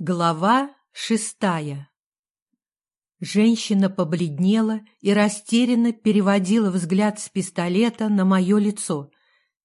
Глава шестая Женщина побледнела и растерянно переводила взгляд с пистолета на мое лицо.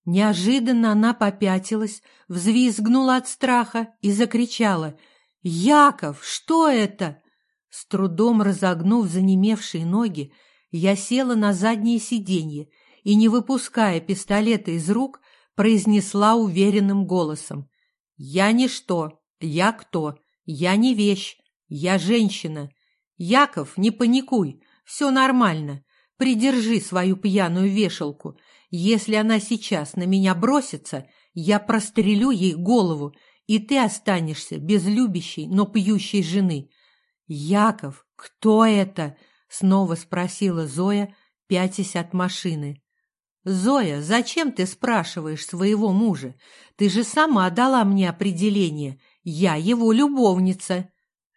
Неожиданно она попятилась, взвизгнула от страха и закричала «Яков, что это?» С трудом разогнув занемевшие ноги, я села на заднее сиденье и, не выпуская пистолета из рук, произнесла уверенным голосом «Я ничто, я кто? Я не вещь, я женщина. Яков, не паникуй, все нормально. Придержи свою пьяную вешалку. Если она сейчас на меня бросится, я прострелю ей голову, и ты останешься без любящей, но пьющей жены. Яков, кто это? Снова спросила Зоя, пятясь от машины. «Зоя, зачем ты спрашиваешь своего мужа? Ты же сама дала мне определение. Я его любовница».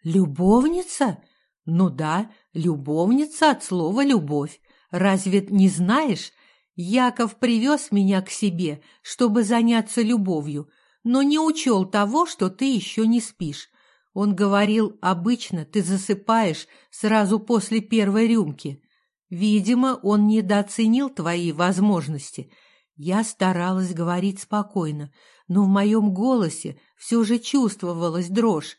«Любовница? Ну да, любовница от слова «любовь». Разве не знаешь? Яков привез меня к себе, чтобы заняться любовью, но не учел того, что ты еще не спишь. Он говорил, обычно ты засыпаешь сразу после первой рюмки. Видимо, он недооценил твои возможности. Я старалась говорить спокойно, но в моем голосе все же чувствовалась дрожь.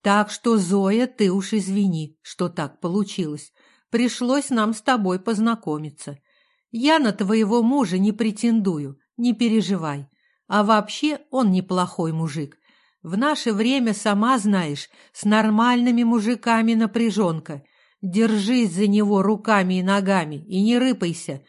Так что, Зоя, ты уж извини, что так получилось. Пришлось нам с тобой познакомиться. Я на твоего мужа не претендую, не переживай. А вообще он неплохой мужик. В наше время, сама знаешь, с нормальными мужиками напряженка — Держись за него руками и ногами и не рыпайся.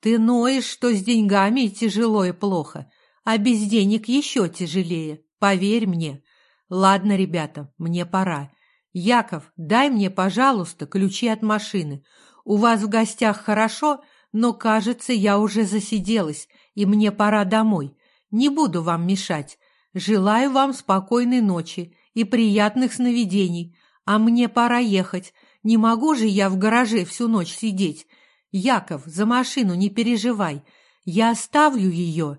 Ты ноешь, что с деньгами тяжело и плохо, а без денег еще тяжелее, поверь мне. Ладно, ребята, мне пора. Яков, дай мне, пожалуйста, ключи от машины. У вас в гостях хорошо, но, кажется, я уже засиделась, и мне пора домой. Не буду вам мешать. Желаю вам спокойной ночи и приятных сновидений, а мне пора ехать. Не могу же я в гараже всю ночь сидеть. Яков, за машину не переживай. Я оставлю ее.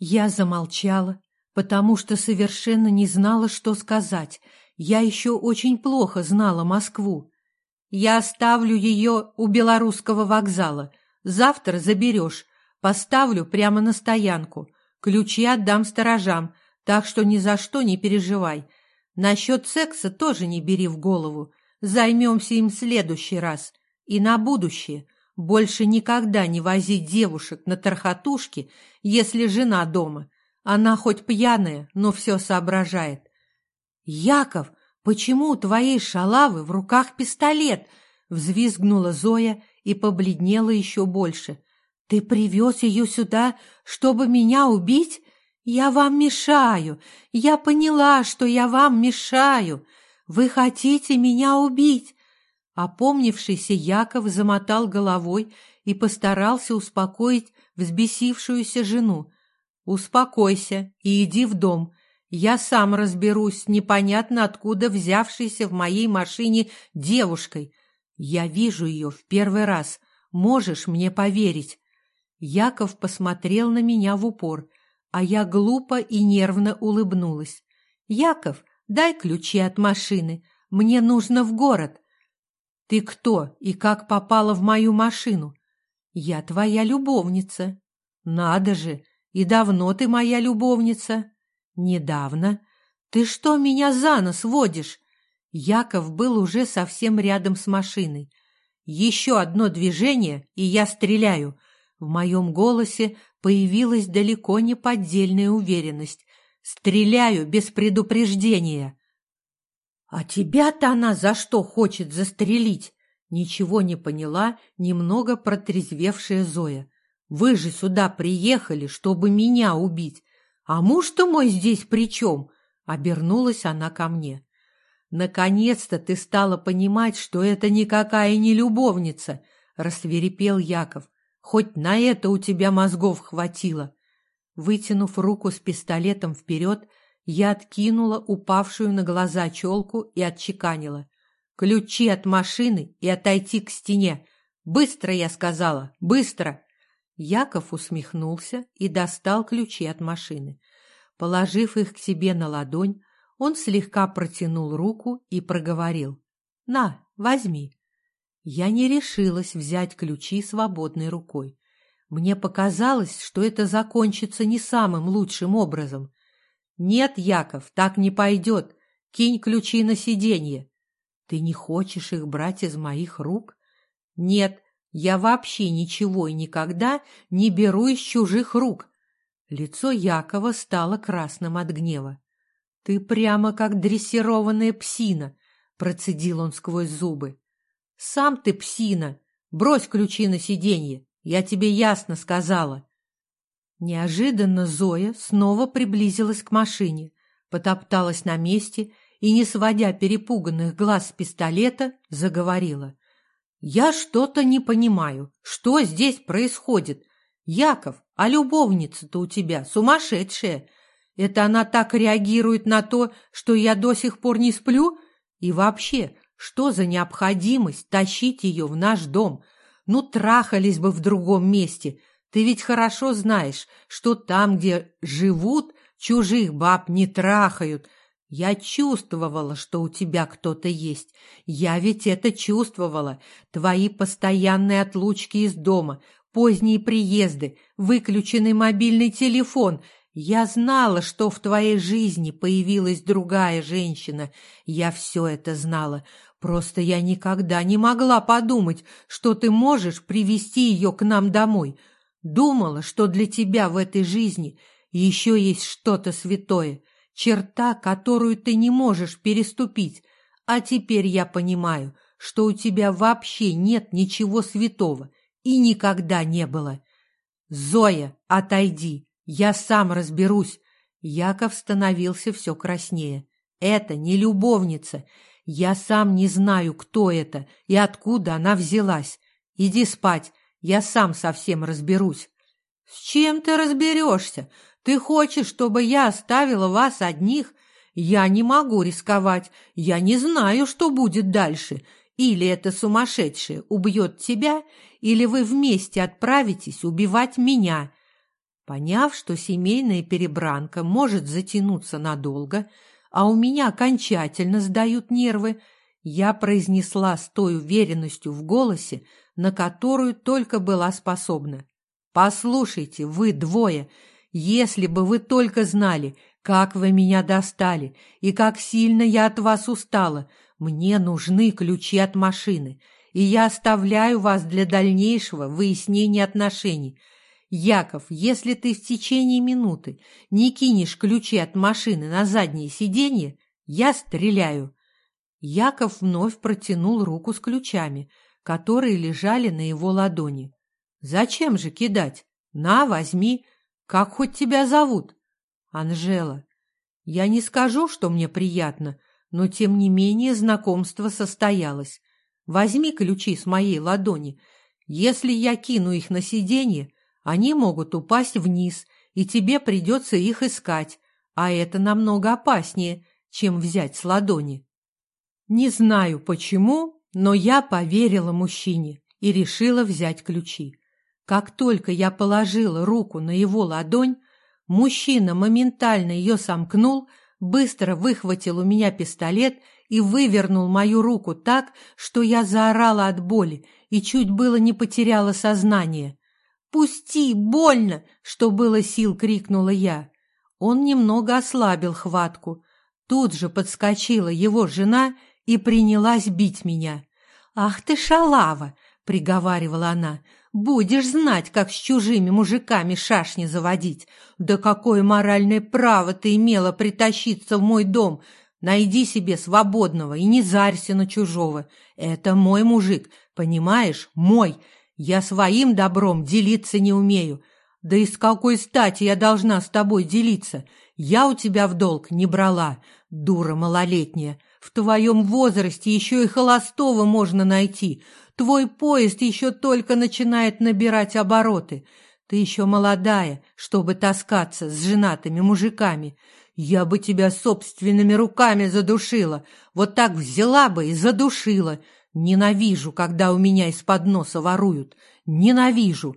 Я замолчала, потому что совершенно не знала, что сказать. Я еще очень плохо знала Москву. Я оставлю ее у белорусского вокзала. Завтра заберешь. Поставлю прямо на стоянку. Ключи отдам сторожам, так что ни за что не переживай. Насчет секса тоже не бери в голову. Займемся им в следующий раз. И на будущее. Больше никогда не возить девушек на тархатушке, если жена дома. Она хоть пьяная, но все соображает. «Яков, почему у твоей шалавы в руках пистолет?» Взвизгнула Зоя и побледнела еще больше. «Ты привез ее сюда, чтобы меня убить? Я вам мешаю. Я поняла, что я вам мешаю. «Вы хотите меня убить?» Опомнившийся Яков замотал головой и постарался успокоить взбесившуюся жену. «Успокойся и иди в дом. Я сам разберусь с непонятно откуда взявшейся в моей машине девушкой. Я вижу ее в первый раз. Можешь мне поверить?» Яков посмотрел на меня в упор, а я глупо и нервно улыбнулась. «Яков, Дай ключи от машины. Мне нужно в город. Ты кто и как попала в мою машину? Я твоя любовница. Надо же, и давно ты моя любовница? Недавно. Ты что меня за нос водишь? Яков был уже совсем рядом с машиной. Еще одно движение, и я стреляю. В моем голосе появилась далеко не поддельная уверенность. Стреляю без предупреждения. А тебя-то она за что хочет застрелить? Ничего не поняла немного протрезвевшая Зоя. Вы же сюда приехали, чтобы меня убить. А муж-то мой здесь при чем? Обернулась она ко мне. Наконец-то ты стала понимать, что это никакая не любовница, рассверепел Яков. Хоть на это у тебя мозгов хватило. Вытянув руку с пистолетом вперед, я откинула упавшую на глаза челку и отчеканила. «Ключи от машины и отойти к стене! Быстро, я сказала, быстро!» Яков усмехнулся и достал ключи от машины. Положив их к себе на ладонь, Он слегка протянул руку и проговорил. «На, возьми». Я не решилась взять ключи свободной рукой. Мне показалось, что это закончится не самым лучшим образом. «Нет, Яков, так не пойдет. Кинь ключи на сиденье». «Ты не хочешь их брать из моих рук?» «Нет, я вообще ничего и никогда не беру из чужих рук». Лицо Якова стало красным от гнева. «Ты прямо как дрессированная псина», — процедил он сквозь зубы. «Сам ты псина. Брось ключи на сиденье. Я тебе ясно сказала. Неожиданно Зоя снова приблизилась к машине, потопталась на месте и, не сводя перепуганных глаз с пистолета, заговорила. «Я что-то не понимаю. Что здесь происходит? Яков, а любовница-то у тебя сумасшедшая. Это она так реагирует на то, что я до сих пор не сплю? И вообще, что за необходимость тащить ее в наш дом?» Ну, трахались бы в другом месте. Ты ведь хорошо знаешь, что там, где живут, чужих баб не трахают. Я чувствовала, что у тебя кто-то есть. Я ведь это чувствовала. Твои постоянные отлучки из дома, поздние приезды, выключенный мобильный телефон. Я знала, что в твоей жизни появилась другая женщина. Я все это знала. Просто я никогда не могла подумать, что ты можешь привести ее к нам домой. Думала, что для тебя в этой жизни еще есть что-то святое, черта, которую ты не можешь переступить. А теперь я понимаю, что у тебя вообще нет ничего святого и никогда не было. Зоя, отойди, я сам разберусь. Яков становился все краснее. Это не любовница, я сам не знаю, кто это и откуда она взялась. Иди спать, я сам совсем разберусь. С чем ты разберешься? Ты хочешь, чтобы я оставила вас одних? Я не могу рисковать. Я не знаю, что будет дальше. Или это сумасшедшее убьет тебя, или вы вместе отправитесь убивать меня. Поняв, что семейная перебранка может затянуться надолго, а у меня окончательно сдают нервы, я произнесла с той уверенностью в голосе, на которую только была способна. «Послушайте, вы двое, если бы вы только знали, как вы меня достали и как сильно я от вас устала, мне нужны ключи от машины, и я оставляю вас для дальнейшего выяснения отношений. Яков, если ты в течение минуты не кинешь ключи от машины на заднее сиденье, я стреляю. Яков вновь протянул руку с ключами, которые лежали на его ладони. Зачем же кидать? На, возьми. Как хоть тебя зовут? Анжела. Я не скажу, что мне приятно, но тем не менее знакомство состоялось. Возьми ключи с моей ладони. Если я кину их на сиденье, они могут упасть вниз, и тебе придется их искать, а это намного опаснее, чем взять с ладони. Не знаю почему, но я поверила мужчине и решила взять ключи. Как только я положила руку на его ладонь, мужчина моментально ее сомкнул, быстро выхватил у меня пистолет и вывернул мою руку так, что я заорала от боли и чуть было не потеряла сознание. «Пусти! Больно!» — что было сил, крикнула я. Он немного ослабил хватку. Тут же подскочила его жена и принялась бить меня. «Ах ты шалава!» — приговаривала она. «Будешь знать, как с чужими мужиками шашни заводить. Да какое моральное право ты имела притащиться в мой дом! Найди себе свободного и не зарься на чужого. Это мой мужик, понимаешь? Мой!» Я своим добром делиться не умею. Да и с какой стати я должна с тобой делиться? Я у тебя в долг не брала, дура малолетняя. В твоем возрасте еще и холостого можно найти. Твой поезд еще только начинает набирать обороты. Ты еще молодая, чтобы таскаться с женатыми мужиками. Я бы тебя собственными руками задушила. Вот так взяла бы и задушила. Ненавижу, когда у меня из-под носа воруют. Ненавижу.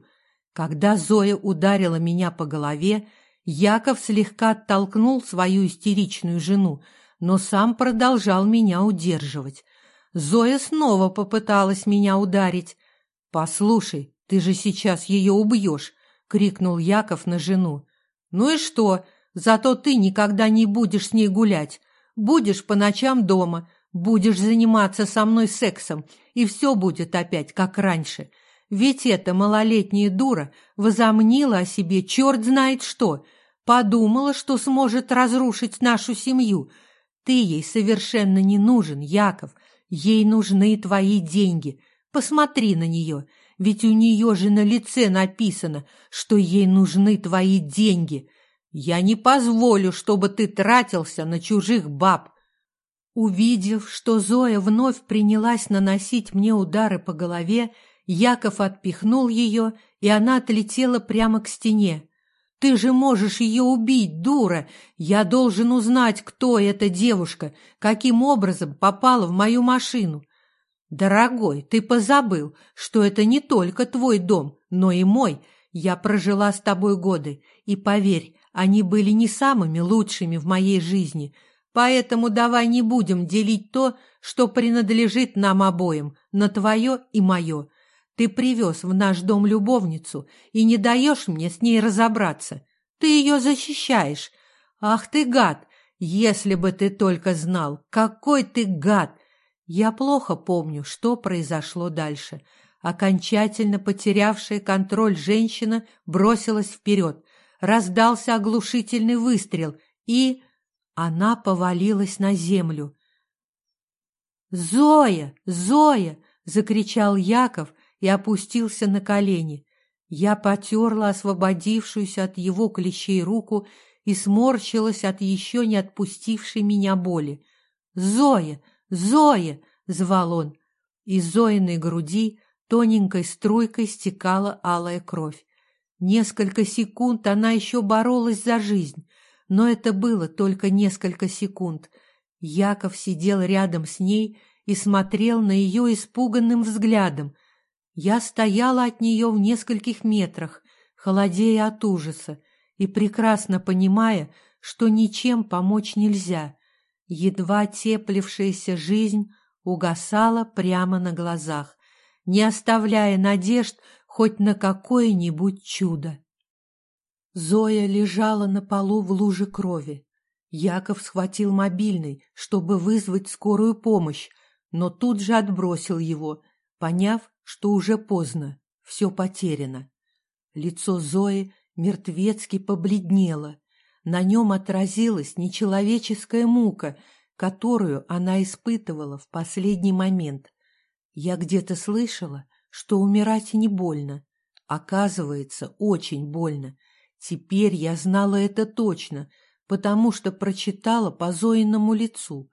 Когда Зоя ударила меня по голове, Яков слегка оттолкнул свою истеричную жену, но сам продолжал меня удерживать. Зоя снова попыталась меня ударить. «Послушай, ты же сейчас ее убьешь!» — крикнул Яков на жену. «Ну и что? Зато ты никогда не будешь с ней гулять. Будешь по ночам дома, будешь заниматься со мной сексом, и все будет опять как раньше. Ведь эта малолетняя дура возомнила о себе черт знает что, подумала, что сможет разрушить нашу семью. Ты ей совершенно не нужен, Яков, ей нужны твои деньги. Посмотри на нее, ведь у нее же на лице написано, что ей нужны твои деньги. Я не позволю, чтобы ты тратился на чужих баб. Увидев, что Зоя вновь принялась наносить мне удары по голове, Яков отпихнул ее, и она отлетела прямо к стене. «Ты же можешь ее убить, дура! Я должен узнать, кто эта девушка, каким образом попала в мою машину!» «Дорогой, ты позабыл, что это не только твой дом, но и мой. Я прожила с тобой годы, и, поверь, они были не самыми лучшими в моей жизни, поэтому давай не будем делить то, что принадлежит нам обоим, на твое и мое. Ты привез в наш дом любовницу и не даешь мне с ней разобраться. Ты ее защищаешь. Ах ты гад! Если бы ты только знал, какой ты гад! Я плохо помню, что произошло дальше. Окончательно потерявшая контроль женщина бросилась вперед, раздался оглушительный выстрел, и она повалилась на землю. «Зоя! Зоя!» — закричал Яков и опустился на колени. Я потерла освободившуюся от его клещей руку и сморщилась от еще не отпустившей меня боли. «Зоя! Зоя!» — звал он. Из Зоиной груди тоненькой струйкой стекала алая кровь. Несколько секунд она еще боролась за жизнь, но это было только несколько секунд. Яков сидел рядом с ней и смотрел на ее испуганным взглядом. Я стояла от нее в нескольких метрах, холодея от ужаса, и прекрасно понимая, что ничем помочь нельзя. Едва теплившаяся жизнь угасала прямо на глазах, не оставляя надежд хоть на какое-нибудь чудо. Зоя лежала на полу в луже крови. Яков схватил мобильный, чтобы вызвать скорую помощь, но тут же отбросил его, поняв, что уже поздно, все потеряно. Лицо Зои мертвецки побледнело. На нем отразилась нечеловеческая мука, которую она испытывала в последний момент. Я где-то слышала, что умирать не больно. Оказывается, очень больно. Теперь я знала это точно, потому что прочитала по Зоиному лицу.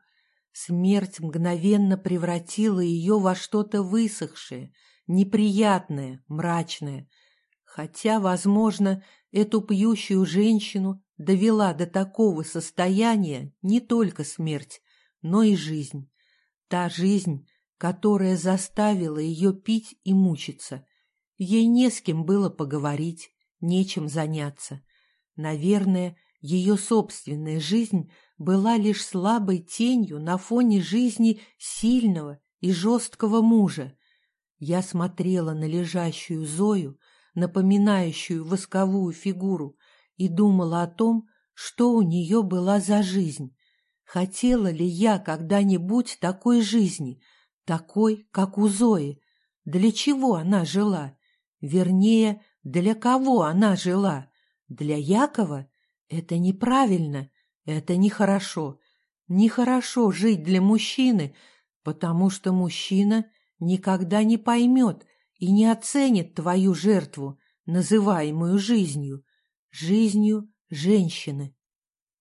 Смерть мгновенно превратила ее во что-то высохшее, неприятное, мрачное. Хотя, возможно, эту пьющую женщину довела до такого состояния не только смерть, но и жизнь. Та жизнь, которая заставила ее пить и мучиться. Ей не с кем было поговорить, нечем заняться. Наверное, ее собственная жизнь была лишь слабой тенью на фоне жизни сильного и жесткого мужа. Я смотрела на лежащую Зою, напоминающую восковую фигуру, и думала о том, что у нее была за жизнь. Хотела ли я когда-нибудь такой жизни — такой, как у Зои. Для чего она жила? Вернее, для кого она жила? Для Якова? Это неправильно, это нехорошо. Нехорошо жить для мужчины, потому что мужчина никогда не поймет и не оценит твою жертву, называемую жизнью, жизнью женщины.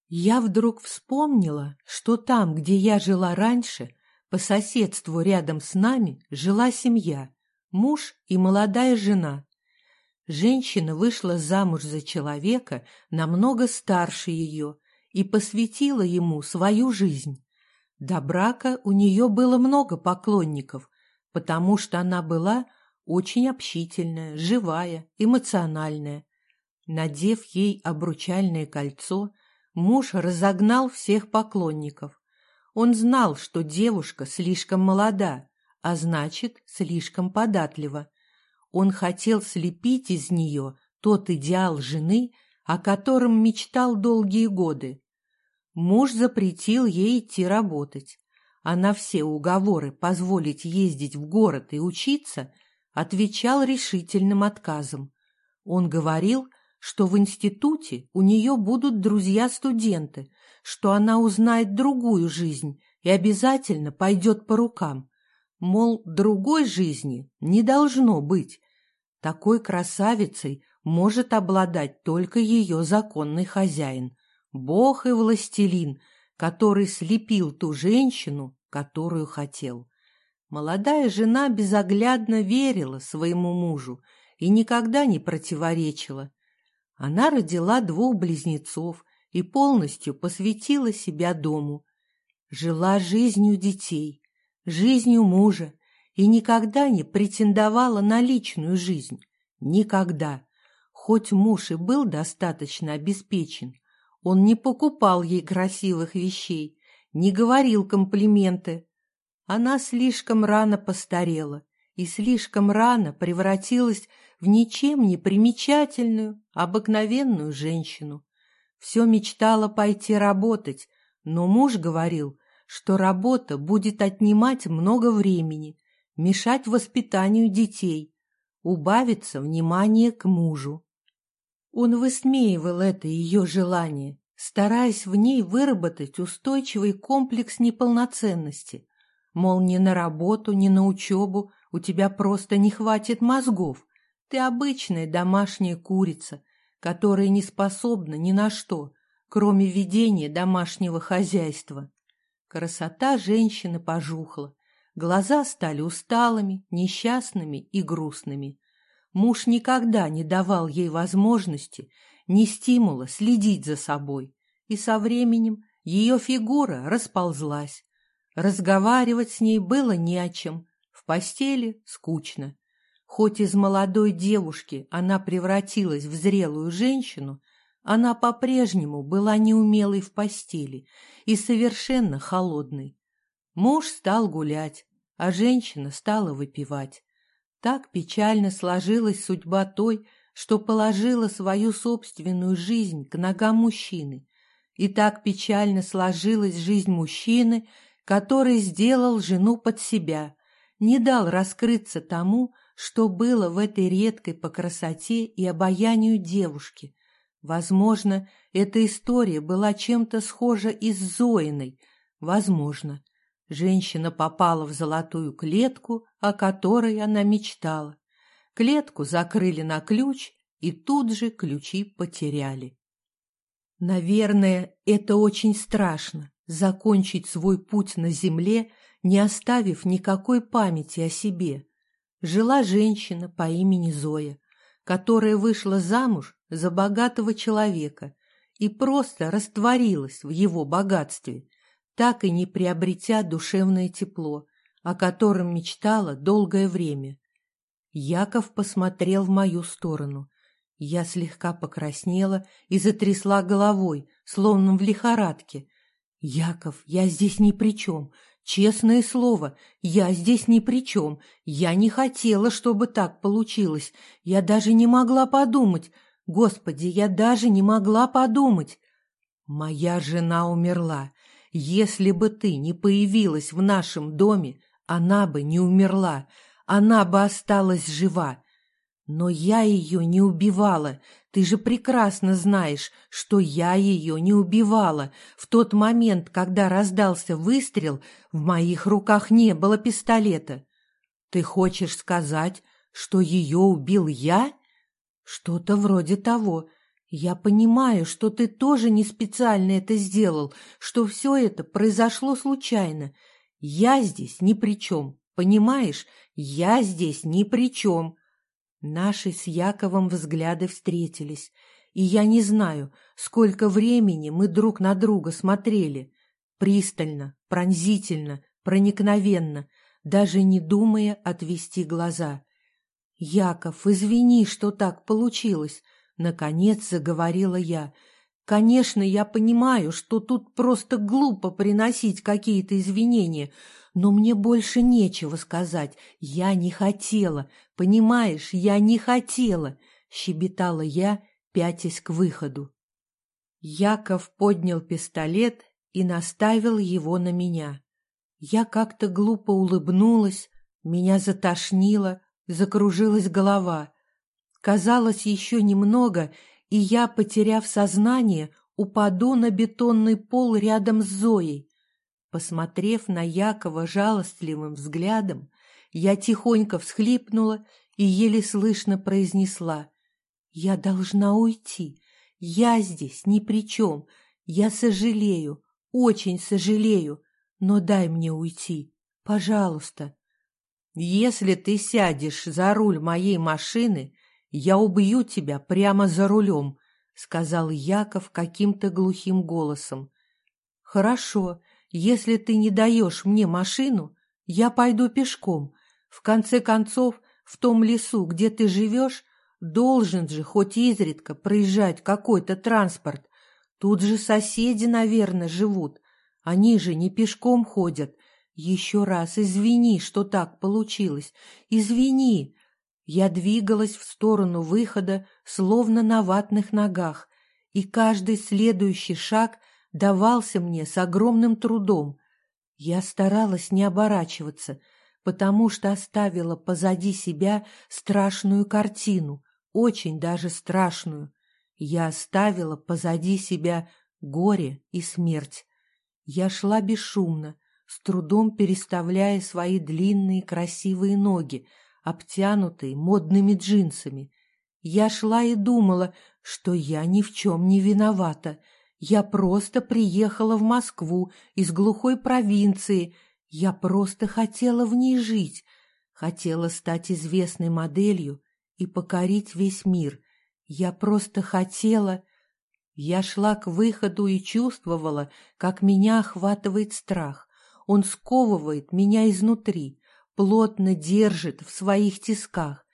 Я вдруг вспомнила, что там, где я жила раньше, по соседству рядом с нами жила семья, муж и молодая жена. Женщина вышла замуж за человека намного старше ее и посвятила ему свою жизнь. До брака у нее было много поклонников, потому что она была очень общительная, живая, эмоциональная. Надев ей обручальное кольцо, муж разогнал всех поклонников, Он знал, что девушка слишком молода, а значит, слишком податлива. Он хотел слепить из нее тот идеал жены, о котором мечтал долгие годы. Муж запретил ей идти работать, а на все уговоры позволить ездить в город и учиться отвечал решительным отказом. Он говорил, что в институте у нее будут друзья-студенты, что она узнает другую жизнь и обязательно пойдет по рукам. Мол, другой жизни не должно быть. Такой красавицей может обладать только ее законный хозяин, бог и властелин, который слепил ту женщину, которую хотел. Молодая жена безоглядно верила своему мужу и никогда не противоречила. Она родила двух близнецов и полностью посвятила себя дому. Жила жизнью детей, жизнью мужа и никогда не претендовала на личную жизнь. Никогда. Хоть муж и был достаточно обеспечен, он не покупал ей красивых вещей, не говорил комплименты. Она слишком рано постарела и слишком рано превратилась в ничем не примечательную, обыкновенную женщину. Все мечтала пойти работать, но муж говорил, что работа будет отнимать много времени, мешать воспитанию детей, убавится внимание к мужу. Он высмеивал это ее желание, стараясь в ней выработать устойчивый комплекс неполноценности. Мол, ни на работу, ни на учебу у тебя просто не хватит мозгов. Ты обычная домашняя курица, которая не способна ни на что, кроме ведения домашнего хозяйства. Красота женщины пожухла, глаза стали усталыми, несчастными и грустными. Муж никогда не давал ей возможности, ни стимула следить за собой, и со временем ее фигура расползлась. Разговаривать с ней было не о чем, в постели скучно. Хоть из молодой девушки она превратилась в зрелую женщину, она по-прежнему была неумелой в постели и совершенно холодной. Муж стал гулять, а женщина стала выпивать. Так печально сложилась судьба той, что положила свою собственную жизнь к ногам мужчины. И так печально сложилась жизнь мужчины, который сделал жену под себя, не дал раскрыться тому, что было в этой редкой по красоте и обаянию девушке. Возможно, эта история была чем-то схожа и с Зоиной. Возможно. Женщина попала в золотую клетку, о которой она мечтала. Клетку закрыли на ключ, и тут же ключи потеряли. Наверное, это очень страшно — закончить свой путь на земле, не оставив никакой памяти о себе. Жила женщина по имени Зоя, которая вышла замуж за богатого человека и просто растворилась в его богатстве, так и не приобретя душевное тепло, о котором мечтала долгое время. Яков посмотрел в мою сторону. Я слегка покраснела и затрясла головой, словно в лихорадке. «Яков, я здесь ни при чем. Честное слово, я здесь ни при чем. Я не хотела, чтобы так получилось. Я даже не могла подумать. Господи, я даже не могла подумать. Моя жена умерла. Если бы ты не появилась в нашем доме, она бы не умерла, она бы осталась жива. Но я ее не убивала. Ты же прекрасно знаешь, что я ее не убивала. В тот момент, когда раздался выстрел, в моих руках не было пистолета. Ты хочешь сказать, что ее убил я? Что-то вроде того. «Я понимаю, что ты тоже не специально это сделал, что все это произошло случайно. Я здесь ни при чем, понимаешь? Я здесь ни при чем». Наши с Яковом взгляды встретились, и я не знаю, сколько времени мы друг на друга смотрели. Пристально, пронзительно, проникновенно, даже не думая отвести глаза. «Яков, извини, что так получилось. Наконец заговорила я. Конечно, я понимаю, что тут просто глупо приносить какие-то извинения, но мне больше нечего сказать. Я не хотела, понимаешь, я не хотела, — щебетала я, пятясь к выходу. Яков поднял пистолет и наставил его на меня. Я как-то глупо улыбнулась, меня затошнило, закружилась голова. Казалось, еще немного, и я, потеряв сознание, упаду на бетонный пол рядом с Зоей. Посмотрев на Якова жалостливым взглядом, я тихонько всхлипнула и еле слышно произнесла «Я должна уйти, я здесь ни при чем, я сожалею, очень сожалею, но дай мне уйти, пожалуйста». «Если ты сядешь за руль моей машины, я убью тебя прямо за рулем», — сказал Яков каким-то глухим голосом. «Хорошо, если ты не даешь мне машину, я пойду пешком. В конце концов, в том лесу, где ты живешь, должен же хоть изредка проезжать какой-то транспорт. Тут же соседи, наверное, живут. Они же не пешком ходят. Еще раз извини, что так получилось. Извини. Я двигалась в сторону выхода, словно на ватных ногах, и каждый следующий шаг давался мне с огромным трудом. Я старалась не оборачиваться, потому что оставила позади себя страшную картину, очень даже страшную. Я оставила позади себя горе и смерть. Я шла бесшумно, с трудом переставляя свои длинные красивые ноги, обтянутые модными джинсами. Я шла и думала, что я ни в чем не виновата. Я просто приехала в Москву из глухой провинции. Я просто хотела в ней жить, хотела стать известной моделью и покорить весь мир. Я просто хотела... Я шла к выходу и чувствовала, как меня охватывает страх. Он сковывает меня изнутри, плотно держит в своих тисках.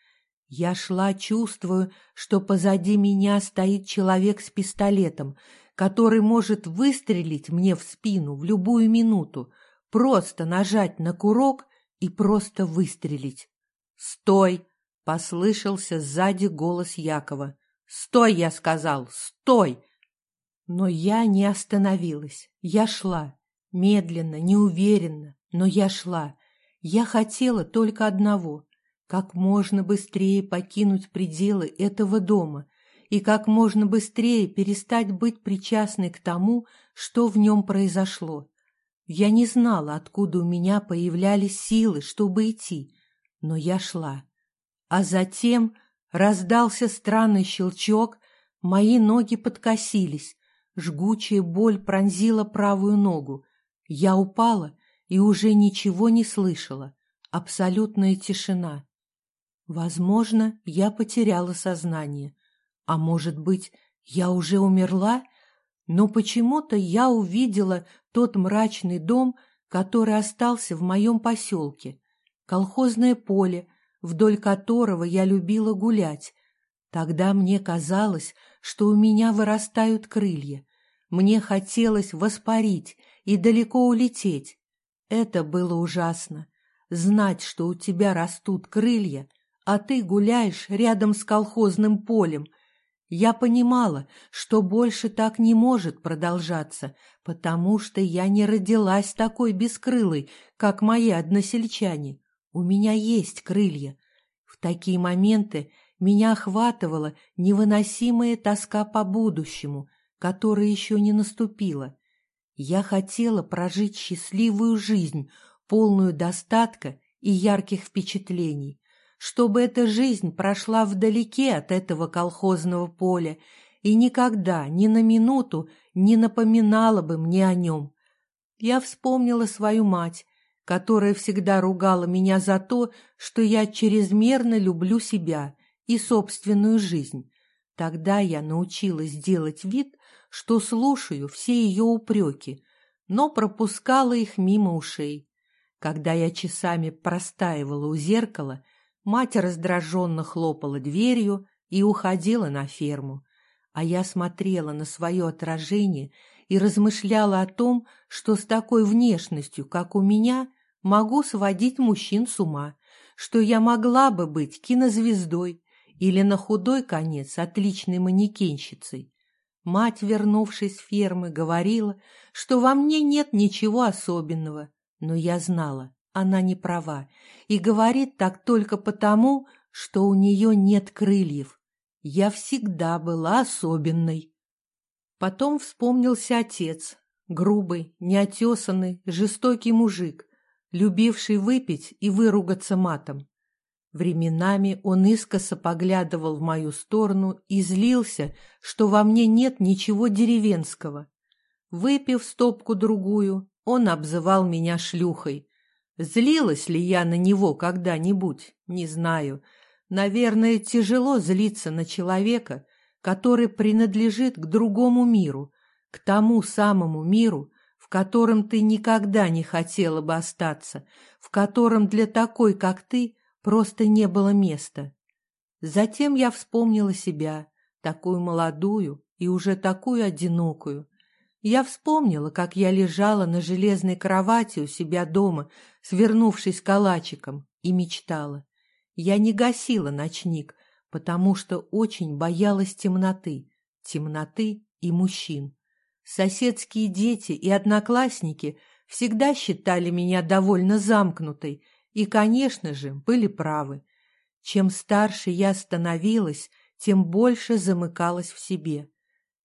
Я шла, чувствую, что позади меня стоит человек с пистолетом, который может выстрелить мне в спину в любую минуту, просто нажать на курок и просто выстрелить. «Стой!» — послышался сзади голос Якова. «Стой!» — я сказал. «Стой!» Но я не остановилась. Я шла. Медленно, неуверенно, но я шла. Я хотела только одного — как можно быстрее покинуть пределы этого дома и как можно быстрее перестать быть причастной к тому, что в нем произошло. Я не знала, откуда у меня появлялись силы, чтобы идти, но я шла. А затем раздался странный щелчок, мои ноги подкосились, Жгучая боль пронзила правую ногу. Я упала и уже ничего не слышала. Абсолютная тишина. Возможно, я потеряла сознание. А может быть, я уже умерла? Но почему-то я увидела тот мрачный дом, который остался в моем поселке. Колхозное поле, вдоль которого я любила гулять, Тогда мне казалось, что у меня вырастают крылья. Мне хотелось воспарить и далеко улететь. Это было ужасно. Знать, что у тебя растут крылья, а ты гуляешь рядом с колхозным полем. Я понимала, что больше так не может продолжаться, потому что я не родилась такой бескрылой, как мои односельчане. У меня есть крылья. В такие моменты меня охватывала невыносимая тоска по будущему, которое еще не наступило. Я хотела прожить счастливую жизнь, полную достатка и ярких впечатлений, чтобы эта жизнь прошла вдалеке от этого колхозного поля и никогда, ни на минуту не напоминала бы мне о нем. Я вспомнила свою мать, которая всегда ругала меня за то, что я чрезмерно люблю себя и собственную жизнь. Тогда я научилась делать вид, что слушаю все ее упреки, но пропускала их мимо ушей. Когда я часами простаивала у зеркала, мать раздраженно хлопала дверью и уходила на ферму. А я смотрела на свое отражение и размышляла о том, что с такой внешностью, как у меня, могу сводить мужчин с ума, что я могла бы быть кинозвездой или на худой конец отличной манекенщицей. Мать, вернувшись с фермы, говорила, что во мне нет ничего особенного, но я знала, она не права, и говорит так только потому, что у нее нет крыльев. Я всегда была особенной. Потом вспомнился отец, грубый, неотесанный, жестокий мужик, любивший выпить и выругаться матом. Временами он искоса поглядывал в мою сторону и злился, что во мне нет ничего деревенского. Выпив стопку-другую, он обзывал меня шлюхой. Злилась ли я на него когда-нибудь, не знаю. Наверное, тяжело злиться на человека, который принадлежит к другому миру, к тому самому миру, в котором ты никогда не хотела бы остаться, в котором для такой, как ты, Просто не было места. Затем я вспомнила себя, такую молодую и уже такую одинокую. Я вспомнила, как я лежала на железной кровати у себя дома, свернувшись калачиком, и мечтала. Я не гасила ночник, потому что очень боялась темноты, темноты и мужчин. Соседские дети и одноклассники всегда считали меня довольно замкнутой и, конечно же, были правы. Чем старше я становилась, тем больше замыкалась в себе.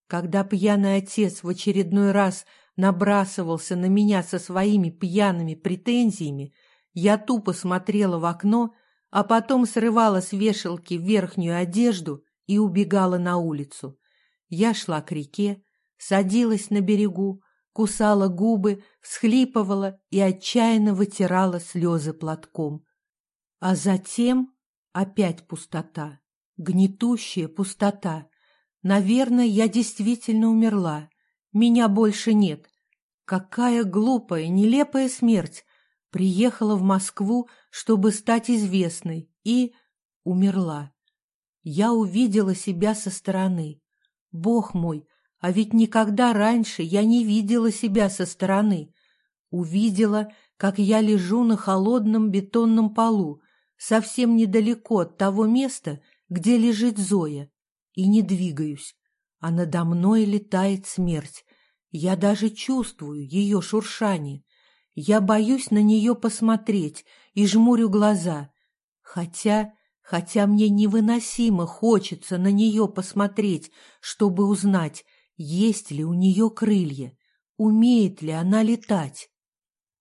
Когда пьяный отец в очередной раз набрасывался на меня со своими пьяными претензиями, я тупо смотрела в окно, а потом срывала с вешалки верхнюю одежду и убегала на улицу. Я шла к реке, садилась на берегу, кусала губы, всхлипывала и отчаянно вытирала слезы платком. А затем опять пустота, гнетущая пустота. Наверное, я действительно умерла. Меня больше нет. Какая глупая, нелепая смерть! Приехала в Москву, чтобы стать известной, и умерла. Я увидела себя со стороны. Бог мой, а ведь никогда раньше я не видела себя со стороны. Увидела, как я лежу на холодном бетонном полу, совсем недалеко от того места, где лежит Зоя, и не двигаюсь, а надо мной летает смерть. Я даже чувствую ее шуршание. Я боюсь на нее посмотреть и жмурю глаза, хотя... Хотя мне невыносимо хочется на нее посмотреть, чтобы узнать, есть ли у нее крылья? Умеет ли она летать?